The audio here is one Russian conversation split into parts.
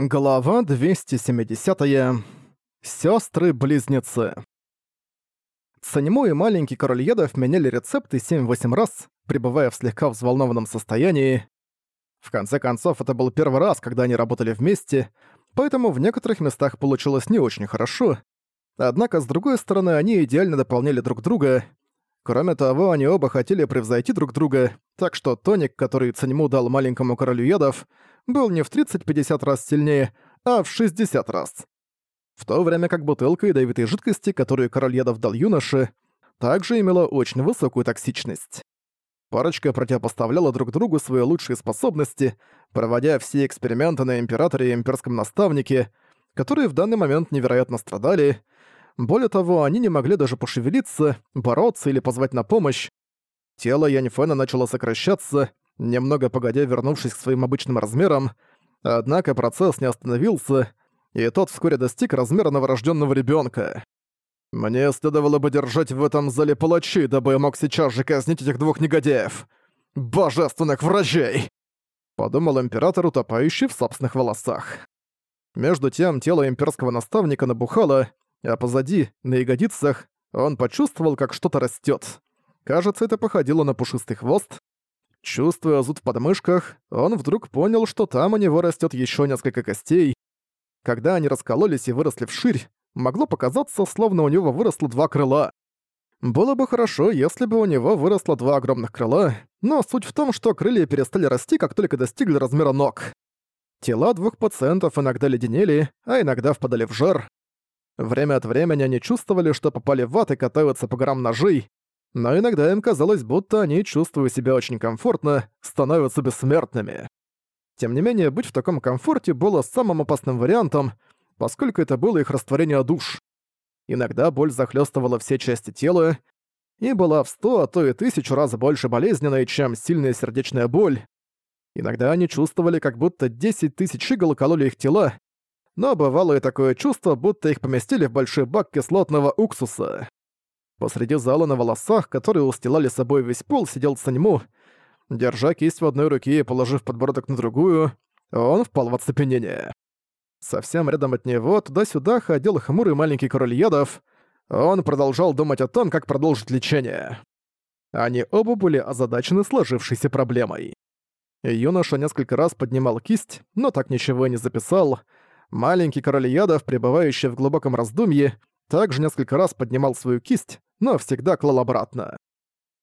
Глава 270. Сёстры-близнецы. Санему и маленький король ядов меняли рецепты 7-8 раз, пребывая в слегка взволнованном состоянии. В конце концов, это был первый раз, когда они работали вместе, поэтому в некоторых местах получилось не очень хорошо. Однако, с другой стороны, они идеально дополняли друг друга. Кроме того, они оба хотели превзойти друг друга, так что тоник, который Цанему дал маленькому королю ядов, был не в 30-50 раз сильнее, а в 60 раз. В то время как бутылка ядовитой жидкости, которую король ядов дал юноше, также имела очень высокую токсичность. Парочка противопоставляла друг другу свои лучшие способности, проводя все эксперименты на императоре и имперском наставнике, которые в данный момент невероятно страдали. Более того, они не могли даже пошевелиться, бороться или позвать на помощь. Тело Яньфэна начало сокращаться, немного погодя вернувшись к своим обычным размерам, однако процесс не остановился, и тот вскоре достиг размера новорожденного ребенка. «Мне следовало бы держать в этом зале палачей, дабы я мог сейчас же казнить этих двух негодяев! Божественных врачей!» Подумал император, утопающий в собственных волосах. Между тем, тело имперского наставника набухало, а позади, на ягодицах, он почувствовал, как что-то растет. Кажется, это походило на пушистый хвост, Чувствуя зуд в подмышках, он вдруг понял, что там у него растет еще несколько костей. Когда они раскололись и выросли вширь, могло показаться, словно у него выросло два крыла. Было бы хорошо, если бы у него выросло два огромных крыла, но суть в том, что крылья перестали расти, как только достигли размера ног. Тела двух пациентов иногда леденели, а иногда впадали в жар. Время от времени они чувствовали, что попали в ад и катаются по горам ножей, но иногда им казалось, будто они, чувствуя себя очень комфортно, становятся бессмертными. Тем не менее, быть в таком комфорте было самым опасным вариантом, поскольку это было их растворение душ. Иногда боль захлестывала все части тела и была в сто, а то и тысячу раз больше болезненной, чем сильная сердечная боль. Иногда они чувствовали, как будто 10 тысяч игл кололи их тела, но бывало и такое чувство, будто их поместили в большой бак кислотного уксуса. Посреди зала на волосах, которые устилали собой весь пол, сидел Саньму. Держа кисть в одной руке и положив подбородок на другую, он впал в оцепенение. Совсем рядом от него туда-сюда ходил хмурый маленький король ядов. Он продолжал думать о том, как продолжить лечение. Они оба были озадачены сложившейся проблемой. Юноша несколько раз поднимал кисть, но так ничего и не записал. Маленький король ядов, пребывающий в глубоком раздумье, также несколько раз поднимал свою кисть, но всегда клал обратно.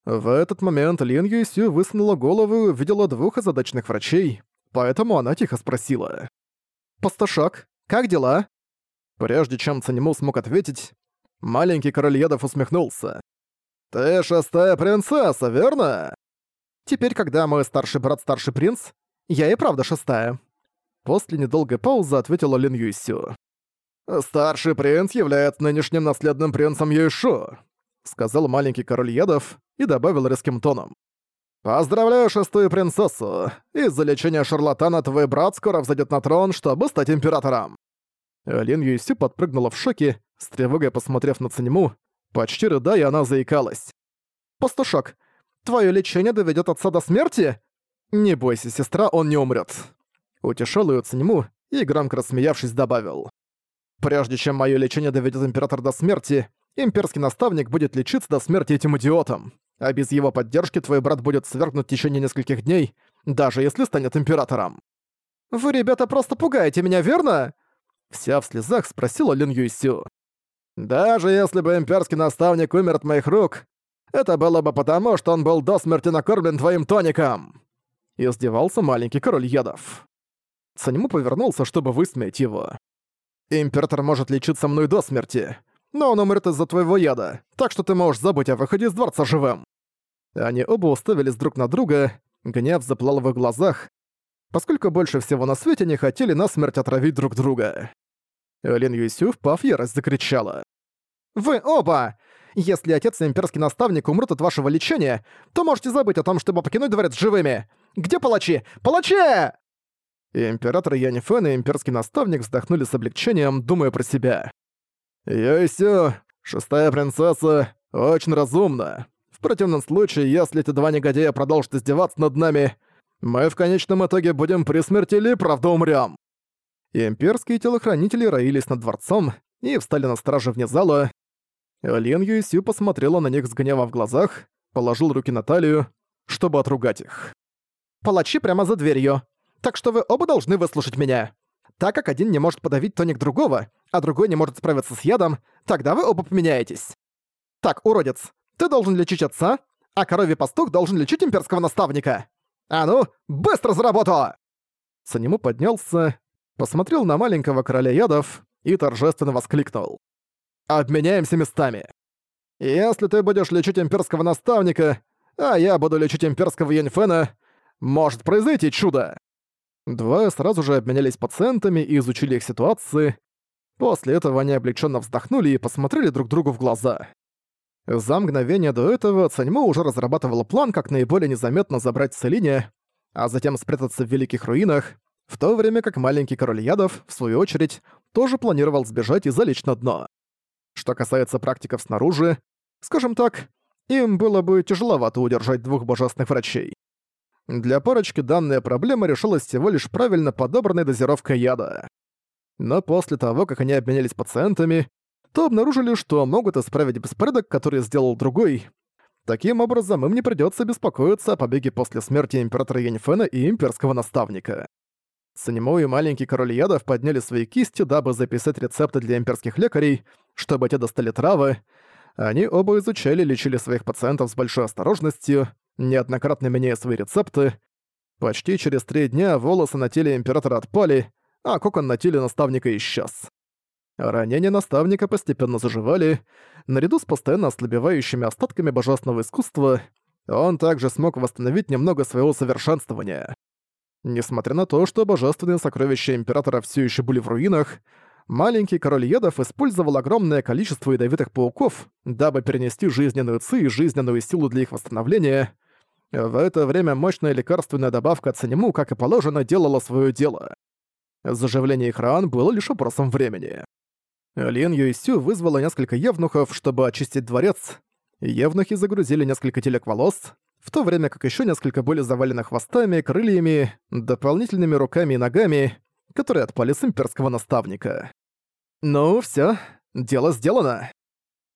В этот момент Лин Юйсю высунула голову и увидела двух озадаченных врачей, поэтому она тихо спросила. «Пастушок, как дела?» Прежде чем Цанему смог ответить, маленький король ядов усмехнулся. «Ты шестая принцесса, верно?» «Теперь, когда мой старший брат старший принц, я и правда шестая». После недолгой паузы ответила Лин Юйсю. «Старший принц является нынешним наследным принцем Юйшу сказал маленький король ядов и добавил резким тоном. «Поздравляю шестую принцессу! Из-за лечения шарлатана твой брат скоро взойдет на трон, чтобы стать императором!» Лин Юйси подпрыгнула в шоке, с тревогой посмотрев на Циньму. Почти рыдая, она заикалась. «Пастушок, твое лечение доведет отца до смерти?» «Не бойся, сестра, он не умрет. Утешал ее Циньму и, громко рассмеявшись, добавил. «Прежде чем мое лечение доведет император до смерти, Имперский наставник будет лечиться до смерти этим идиотом. А без его поддержки твой брат будет свергнут в течение нескольких дней, даже если станет императором. «Вы, ребята, просто пугаете меня, верно?» Вся в слезах спросила Лин Юйсю. «Даже если бы имперский наставник умер от моих рук, это было бы потому, что он был до смерти накормлен твоим тоником!» Издевался маленький король ядов. Санему повернулся, чтобы высмеять его. «Император может лечиться мной до смерти, но он умрет из-за твоего яда, так что ты можешь забыть о выходе из дворца живым». Они оба уставились друг на друга, гнев заплал в их глазах, поскольку больше всего на свете не хотели насмерть отравить друг друга. Лин Юйсю, впав ярость, закричала. «Вы оба! Если отец и имперский наставник умрут от вашего лечения, то можете забыть о том, чтобы покинуть дворец живыми! Где палачи? Палачи!» Император Янифен и имперский наставник вздохнули с облегчением, думая про себя. «Йойсю, шестая принцесса, очень разумна. В противном случае, если эти два негодяя продолжат издеваться над нами, мы в конечном итоге будем при смерти или правда умрём». Имперские телохранители роились над дворцом и встали на страже вне зала. Лин Юйсю посмотрела на них с гневом в глазах, положил руки на талию, чтобы отругать их. «Палачи прямо за дверью, так что вы оба должны выслушать меня. Так как один не может подавить тоник другого, а другой не может справиться с ядом, тогда вы оба поменяетесь. Так, уродец, ты должен лечить отца, а коровий пастух должен лечить имперского наставника. А ну, быстро за работу!» Санему поднялся, посмотрел на маленького короля ядов и торжественно воскликнул. «Обменяемся местами. Если ты будешь лечить имперского наставника, а я буду лечить имперского Яньфена, может произойти чудо!» Двое сразу же обменялись пациентами и изучили их ситуации. После этого они облегченно вздохнули и посмотрели друг другу в глаза. За мгновение до этого Цаньмо уже разрабатывала план, как наиболее незаметно забрать Целине, а затем спрятаться в Великих Руинах, в то время как маленький король ядов, в свою очередь, тоже планировал сбежать и залечь на дно. Что касается практиков снаружи, скажем так, им было бы тяжеловато удержать двух божественных врачей. Для парочки данная проблема решилась всего лишь правильно подобранной дозировкой яда. Но после того, как они обменялись пациентами, то обнаружили, что могут исправить беспорядок, который сделал другой. Таким образом, им не придётся беспокоиться о побеге после смерти императора Яньфена и имперского наставника. Санимо и маленький король ядов подняли свои кисти, дабы записать рецепты для имперских лекарей, чтобы те достали травы. Они оба изучали и лечили своих пациентов с большой осторожностью, неоднократно меняя свои рецепты. Почти через три дня волосы на теле императора отпали, а кокон на теле наставника исчез. Ранения наставника постепенно заживали. Наряду с постоянно ослабевающими остатками божественного искусства, он также смог восстановить немного своего совершенствования. Несмотря на то, что божественные сокровища Императора все еще были в руинах, маленький король Едов использовал огромное количество ядовитых пауков, дабы перенести жизненную ци и жизненную силу для их восстановления. В это время мощная лекарственная добавка Цанему, как и положено, делала свое дело. Заживление их ран было лишь вопросом времени. Лин Юйсю вызвала несколько евнухов, чтобы очистить дворец. Евнухи загрузили несколько телег волос, в то время как еще несколько были завалены хвостами, крыльями, дополнительными руками и ногами, которые отпали с имперского наставника. «Ну, все, дело сделано».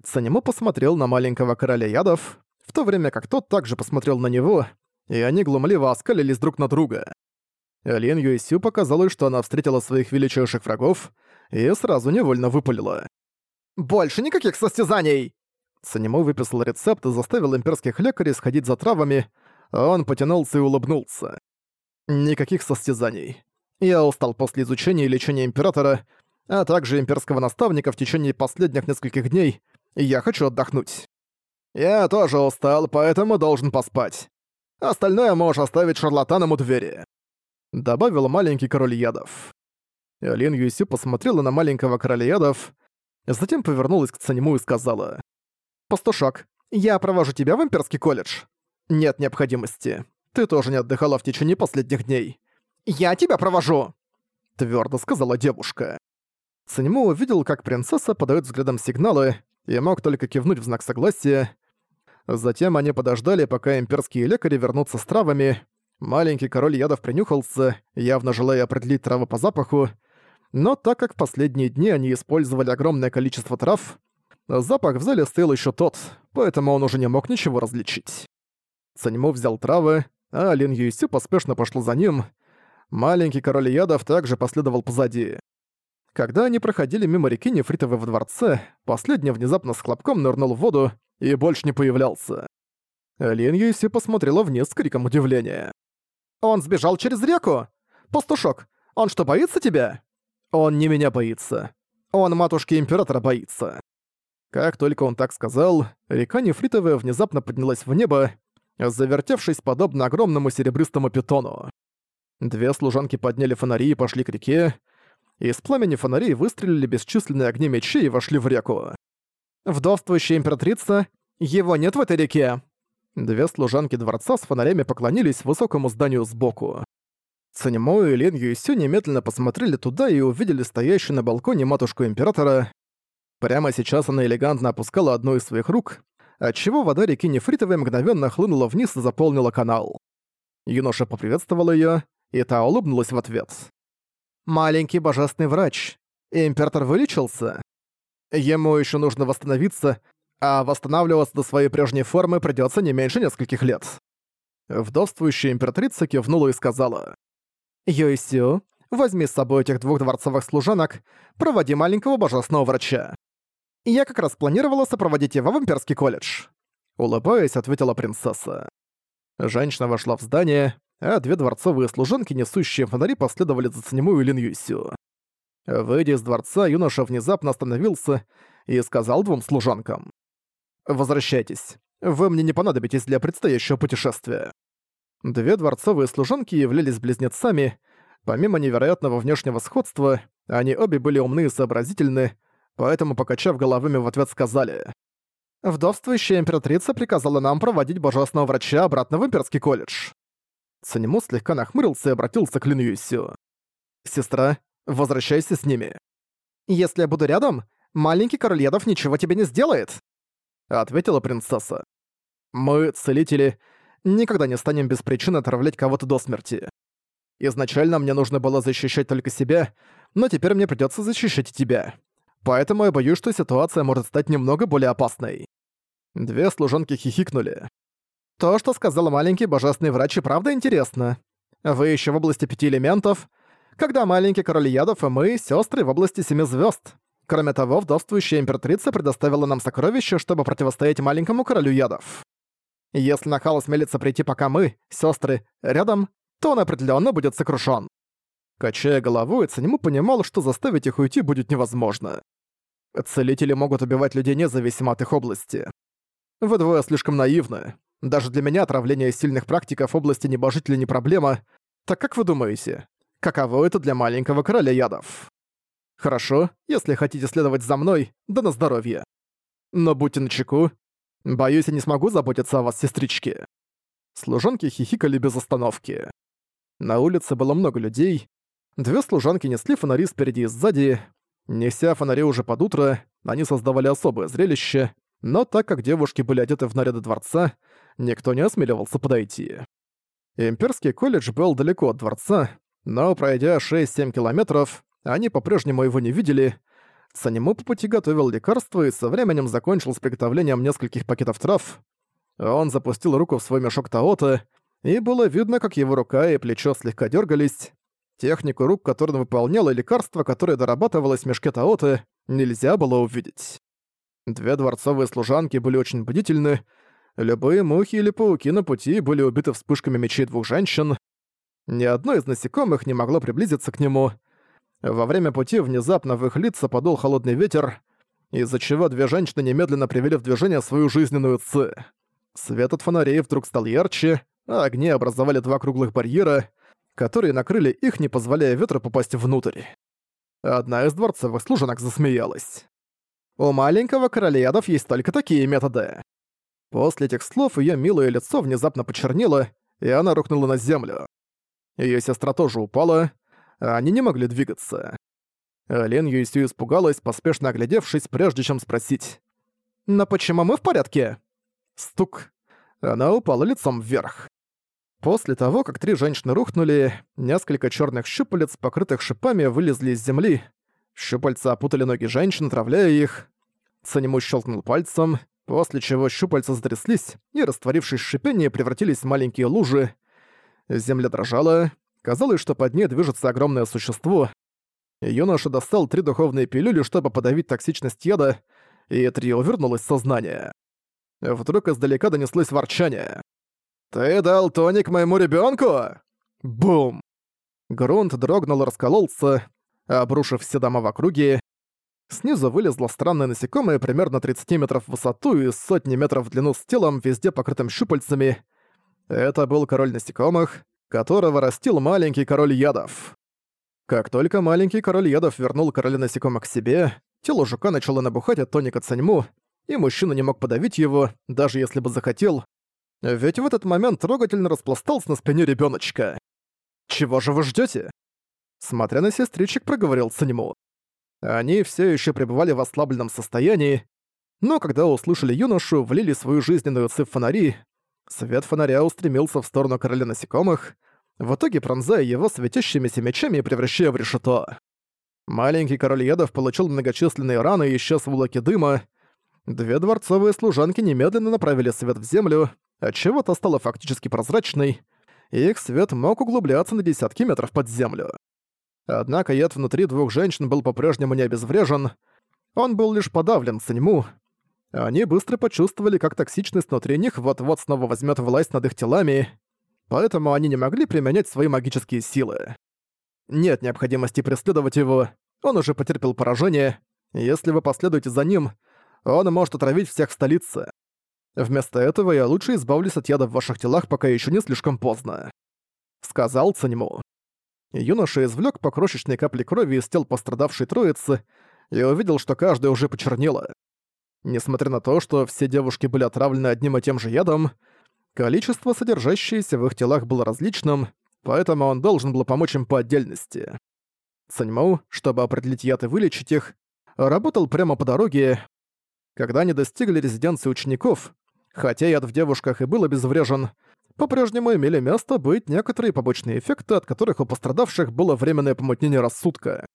Санему посмотрел на маленького короля ядов, в то время как тот также посмотрел на него, и они глумливо оскалились друг на друга. Лин Юйсю показалось, что она встретила своих величайших врагов и сразу невольно выпалила. «Больше никаких состязаний!» Санему выписал рецепт и заставил имперских лекарей сходить за травами, а он потянулся и улыбнулся. «Никаких состязаний. Я устал после изучения и лечения Императора, а также имперского наставника в течение последних нескольких дней, я хочу отдохнуть. Я тоже устал, поэтому должен поспать. Остальное можешь оставить шарлатанам у двери добавил маленький король ядов. Лин Юйсю посмотрела на маленького короля ядов, затем повернулась к Цанему и сказала. «Пастушок, я провожу тебя в имперский колледж. Нет необходимости. Ты тоже не отдыхала в течение последних дней. Я тебя провожу!» Твердо сказала девушка. Цанему увидел, как принцесса подает взглядом сигналы, и мог только кивнуть в знак согласия. Затем они подождали, пока имперские лекари вернутся с травами, Маленький король ядов принюхался, явно желая определить травы по запаху, но так как в последние дни они использовали огромное количество трав, запах в зале стоял еще тот, поэтому он уже не мог ничего различить. Саньму взял травы, а Лин Юйсю поспешно пошел за ним. Маленький король ядов также последовал позади. Когда они проходили мимо реки Нефритовой в дворце, последний внезапно с хлопком нырнул в воду и больше не появлялся. Лин Юйси посмотрела вниз с криком удивления. «Он сбежал через реку? Пастушок, он что, боится тебя?» «Он не меня боится. Он матушки Императора боится». Как только он так сказал, река Нефритовая внезапно поднялась в небо, завертевшись подобно огромному серебристому питону. Две служанки подняли фонари и пошли к реке. Из пламени фонарей выстрелили бесчисленные огни мечей и вошли в реку. «Вдовствующая императрица, его нет в этой реке!» Две служанки дворца с фонарями поклонились высокому зданию сбоку. Цанимо и Лен Юйсю немедленно посмотрели туда и увидели стоящую на балконе матушку Императора. Прямо сейчас она элегантно опускала одну из своих рук, отчего вода реки Нефритовой мгновенно хлынула вниз и заполнила канал. Юноша поприветствовал её, и та улыбнулась в ответ. Маленький божественный врач. Император вылечился? Ему еще нужно восстановиться, а восстанавливаться до своей прежней формы придется не меньше нескольких лет. Вдовствующая императрица кивнула и сказала. «Юйсю, возьми с собой этих двух дворцовых служанок, проводи маленького божественного врача. Я как раз планировала сопроводить его в имперский колледж». Улыбаясь, ответила принцесса. Женщина вошла в здание, а две дворцовые служанки, несущие фонари, последовали за Циньму и Лин Юйсю. Выйдя из дворца, юноша внезапно остановился и сказал двум служанкам. «Возвращайтесь. Вы мне не понадобитесь для предстоящего путешествия». Две дворцовые служанки являлись близнецами. Помимо невероятного внешнего сходства, они обе были умны и сообразительны, поэтому, покачав головами, в ответ сказали Вдовствующая императрица приказала нам проводить божественного врача обратно в имперский колледж. Цанему слегка нахмурился и обратился к Лин. «Сестра, возвращайся с ними. Если я буду рядом, маленький король ядов ничего тебе не сделает», — ответила принцесса. «Мы, целители, никогда не станем без причины отравлять кого-то до смерти. Изначально мне нужно было защищать только себя, но теперь мне придётся защищать тебя. Поэтому я боюсь, что ситуация может стать немного более опасной». Две служанки хихикнули. «То, что сказал маленький божественный врач, и правда интересно. Вы еще в области пяти элементов, когда маленький король ядов и мы — сестры в области семи звезд. Кроме того, вдовствующая императрица предоставила нам сокровища, чтобы противостоять маленькому королю ядов. Если Нахал смелится прийти, пока мы, сестры, рядом, то он определенно будет сокрушен. Качая головой, Цанему понимал, что заставить их уйти будет невозможно. Целители могут убивать людей независимо от их области. Вы двое слишком наивны. Даже для меня отравление сильных практиков области небожителя не проблема. Так как вы думаете, каково это для маленького короля ядов? Хорошо, если хотите следовать за мной, да на здоровье. Но будьте начеку. Боюсь, я не смогу заботиться о вас, сестрички. Служанки хихикали без остановки. На улице было много людей. Две служанки несли фонари спереди и сзади. Неся фонари уже под утро, они создавали особое зрелище, но так как девушки были одеты в наряды дворца, никто не осмеливался подойти. Имперский колледж был далеко от дворца, но пройдя 6-7 километров, они по-прежнему его не видели. Санему по пути готовил лекарства и со временем закончил с приготовлением нескольких пакетов трав. Он запустил руку в свой мешок Таота, и было видно, как его рука и плечо слегка дергались. Технику рук, которую он выполнял, и лекарство, которое дорабатывалось в мешке Таоты, нельзя было увидеть. Две дворцовые служанки были очень бдительны. Любые мухи или пауки на пути были убиты вспышками мечей двух женщин. Ни одно из насекомых не могло приблизиться к нему. Во время пути внезапно в их лица подул холодный ветер, из-за чего две женщины немедленно привели в движение свою жизненную ци. Свет от фонарей вдруг стал ярче, а огни образовали два круглых барьера, которые накрыли их, не позволяя ветру попасть внутрь. Одна из дворцовых служанок засмеялась. У маленького королевов есть только такие методы. После этих слов её милое лицо внезапно почернело, и она рухнула на землю. Её сестра тоже упала, а они не могли двигаться. Лен Юйсю испугалась, поспешно оглядевшись, прежде чем спросить. «Но почему мы в порядке?» Стук. Она упала лицом вверх. После того, как три женщины рухнули, несколько чёрных щупалец, покрытых шипами, вылезли из земли, Щупальца опутали ноги женщин, отравляя их. Санему щелкнул пальцем, после чего щупальца затряслись и, растворившись в шипении, превратились в маленькие лужи. Земля дрожала. Казалось, что под ней движется огромное существо. Юноша достал три духовные пилюли, чтобы подавить токсичность яда, и трио вернулось в сознание. Вдруг издалека донеслось ворчание. «Ты дал тоник моему ребенку? Бум! Грунт дрогнул и раскололся, обрушив все дома в округе. Снизу вылезло странное насекомое примерно 30 метров в высоту и сотни метров в длину с телом, везде покрытым щупальцами. Это был король насекомых, которого растил маленький король ядов. Как только маленький король ядов вернул короля насекомых к себе, тело жука начало набухать от тоника Цаньму, и мужчина не мог подавить его, даже если бы захотел, ведь в этот момент трогательно распластался на спине ребеночка. «Чего же вы ждете? Смотря на сестричек, проговорил Санему. Они все еще пребывали в ослабленном состоянии, но когда услышали юношу, влили свою жизненную ци в фонари, свет фонаря устремился в сторону короля насекомых, в итоге пронзая его светящимися мечами и превращая в решето. Маленький король ядов получил многочисленные раны и исчез в облаке дыма. Две дворцовые служанки немедленно направили свет в землю, отчего то стала фактически прозрачной, и их свет мог углубляться на десятки метров под землю. Однако яд внутри двух женщин был по-прежнему не обезврежен, он был лишь подавлен Саньму. Они быстро почувствовали, как токсичность внутри них вот-вот снова возьмет власть над их телами, поэтому они не могли применять свои магические силы. Нет необходимости преследовать его, он уже потерпел поражение, если вы последуете за ним, он может отравить всех в столице. Вместо этого я лучше избавлюсь от яда в ваших телах, пока еще не слишком поздно», — сказал Цаньму. Юноша извлек по крошечной капле крови из тел пострадавшей троицы и увидел, что каждая уже почернела. Несмотря на то, что все девушки были отравлены одним и тем же ядом, количество, содержащееся в их телах, было различным, поэтому он должен был помочь им по отдельности. Саньмоу, чтобы определить яд и вылечить их, работал прямо по дороге. Когда они достигли резиденции учеников, хотя яд в девушках и был обезврежен, по-прежнему имели место быть некоторые побочные эффекты, от которых у пострадавших было временное помутнение рассудка.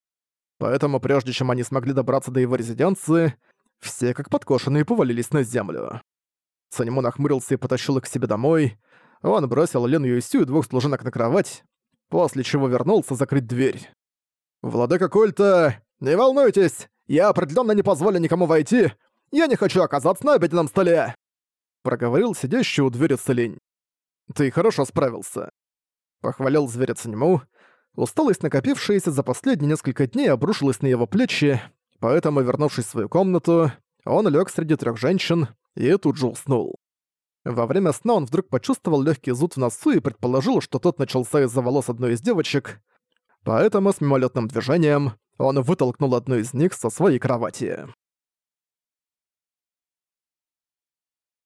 Поэтому прежде чем они смогли добраться до его резиденции, все как подкошенные повалились на землю. Санему нахмурился и потащил их к себе домой. Он бросил Лен Юйсю и двух служанок на кровать, после чего вернулся закрыть дверь. «Владыка культа, не волнуйтесь, я определенно не позволю никому войти. Я не хочу оказаться на обеденном столе!» Проговорил сидящий у двери Целень. «Ты хорошо справился». Похвалил зверя Циньму, Усталость, накопившаяся за последние несколько дней, обрушилась на его плечи, поэтому, вернувшись в свою комнату, он лег среди трех женщин и тут же уснул. Во время сна он вдруг почувствовал легкий зуд в носу и предположил, что тот начался из-за волос одной из девочек, поэтому с мимолетным движением он вытолкнул одну из них со своей кровати.